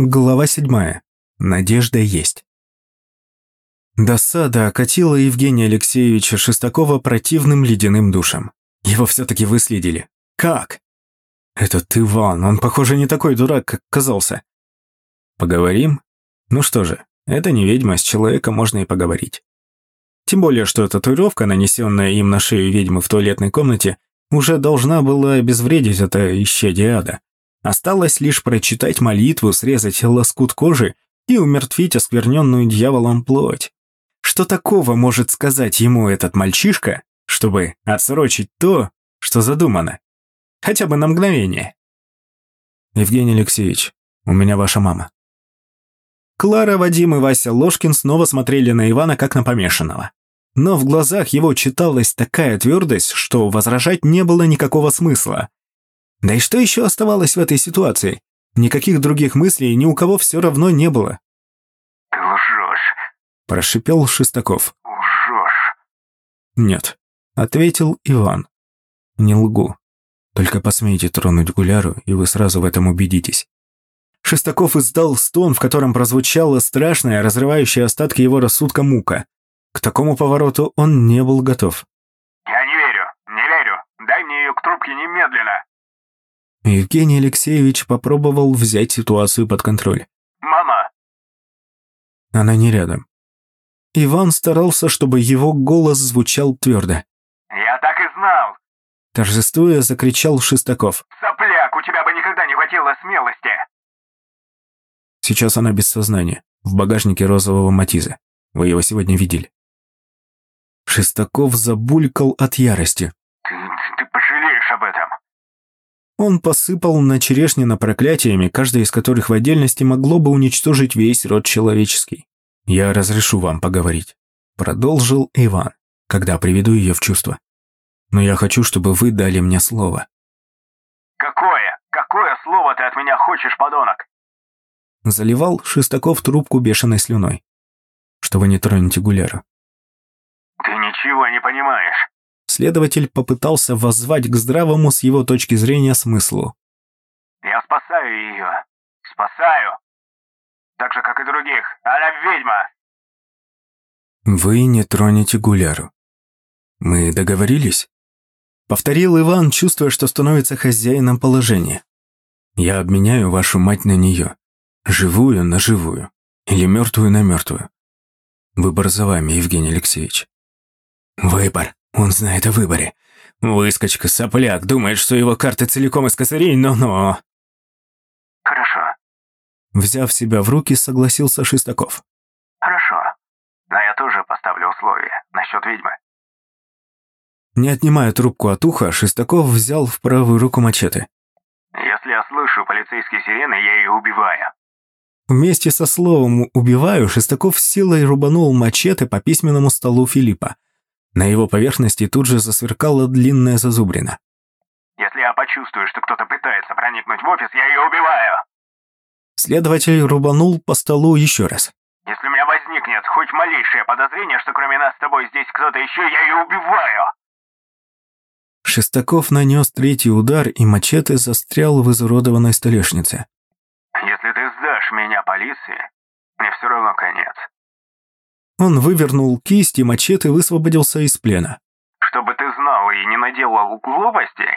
Глава седьмая. Надежда есть. Досада окатила Евгения Алексеевича Шестакова противным ледяным душем. Его все-таки выследили. Как? Этот Иван, он, похоже, не такой дурак, как казался. Поговорим? Ну что же, это не ведьма, с человеком можно и поговорить. Тем более, что татуировка, нанесенная им на шею ведьмы в туалетной комнате, уже должна была обезвредить это исчадие ада. Осталось лишь прочитать молитву, срезать лоскут кожи и умертвить оскверненную дьяволом плоть. Что такого может сказать ему этот мальчишка, чтобы отсрочить то, что задумано? Хотя бы на мгновение. Евгений Алексеевич, у меня ваша мама. Клара, Вадим и Вася Ложкин снова смотрели на Ивана как на помешанного. Но в глазах его читалась такая твердость, что возражать не было никакого смысла. Да и что еще оставалось в этой ситуации? Никаких других мыслей ни у кого все равно не было. «Ты лжешь», – прошипел Шестаков. «Лжешь». «Нет», – ответил Иван. «Не лгу. Только посмейте тронуть Гуляру, и вы сразу в этом убедитесь». Шестаков издал стон, в котором прозвучала страшная, разрывающая остатки его рассудка мука. К такому повороту он не был готов. «Я не верю, не верю. Дай мне ее к трубке немедленно». Евгений Алексеевич попробовал взять ситуацию под контроль. «Мама!» Она не рядом. Иван старался, чтобы его голос звучал твердо. «Я так и знал!» Торжествуя, закричал Шестаков. «Сопляк, у тебя бы никогда не хватило смелости!» Сейчас она без сознания, в багажнике розового Матиза. Вы его сегодня видели. Шестаков забулькал от ярости. «Ты, ты пожалеешь об этом!» Он посыпал на Черешнина проклятиями, каждое из которых в отдельности могло бы уничтожить весь род человеческий. «Я разрешу вам поговорить», – продолжил Иван, когда приведу ее в чувство. «Но я хочу, чтобы вы дали мне слово». «Какое? Какое слово ты от меня хочешь, подонок?» Заливал Шестаков трубку бешеной слюной. «Что вы не тронете Гуляру». «Ты ничего не понимаешь». Следователь попытался воззвать к здравому с его точки зрения смыслу. «Я спасаю ее. Спасаю. Так же, как и других. Она ведьма!» «Вы не тронете Гуляру. Мы договорились?» Повторил Иван, чувствуя, что становится хозяином положения. «Я обменяю вашу мать на нее. Живую на живую. Или мертвую на мертвую. Выбор за вами, Евгений Алексеевич». «Выбор. Он знает о выборе. Выскочка, сопляк, думает, что его карты целиком из косарей, но-но...» «Хорошо. Взяв себя в руки, согласился Шестаков. Хорошо. Но я тоже поставлю условия насчет ведьмы. Не отнимая трубку от уха, Шестаков взял в правую руку мачете. Если я слышу полицейские сирены, я ее убиваю. Вместе со словом «убиваю» Шестаков силой рубанул мачете по письменному столу Филиппа. На его поверхности тут же засверкала длинная зазубрина. Если я почувствую, что кто-то пытается проникнуть в офис, я ее убиваю. Следователь рубанул по столу еще раз. Если у меня возникнет хоть малейшее подозрение, что кроме нас с тобой здесь кто-то еще, я ее убиваю. Шестаков нанес третий удар, и мачете застрял в изуродованной столешнице. Если ты сдашь меня полиции, мне все равно конец. Он вывернул кисть, и мачете высвободился из плена. Чтобы ты знал и не наделал глупостей,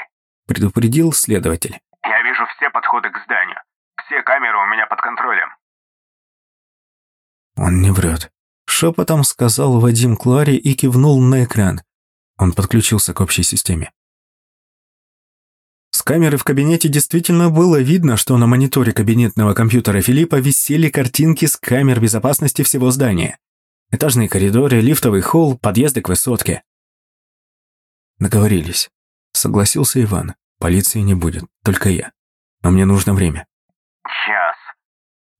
Предупредил следователь. я вижу все подходы к зданию. Все камеры у меня под контролем. Он не врет. Шепотом сказал Вадим Кларе и кивнул на экран. Он подключился к общей системе. С камеры в кабинете действительно было видно, что на мониторе кабинетного компьютера Филиппа висели картинки с камер безопасности всего здания. Этажные коридоры, лифтовый холл, подъезды к высотке. Договорились. Согласился Иван. Полиции не будет, только я. Но мне нужно время. Час.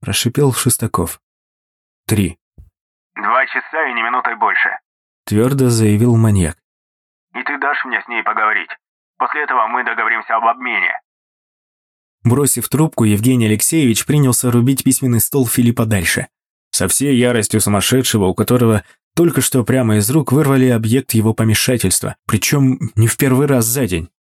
Прошипел Шестаков. Три. Два часа и не минутой больше. Твердо заявил маньяк. И ты дашь мне с ней поговорить. После этого мы договоримся об обмене. Бросив трубку, Евгений Алексеевич принялся рубить письменный стол Филиппа дальше. Со всей яростью сумасшедшего, у которого только что прямо из рук вырвали объект его помешательства, причем не в первый раз за день.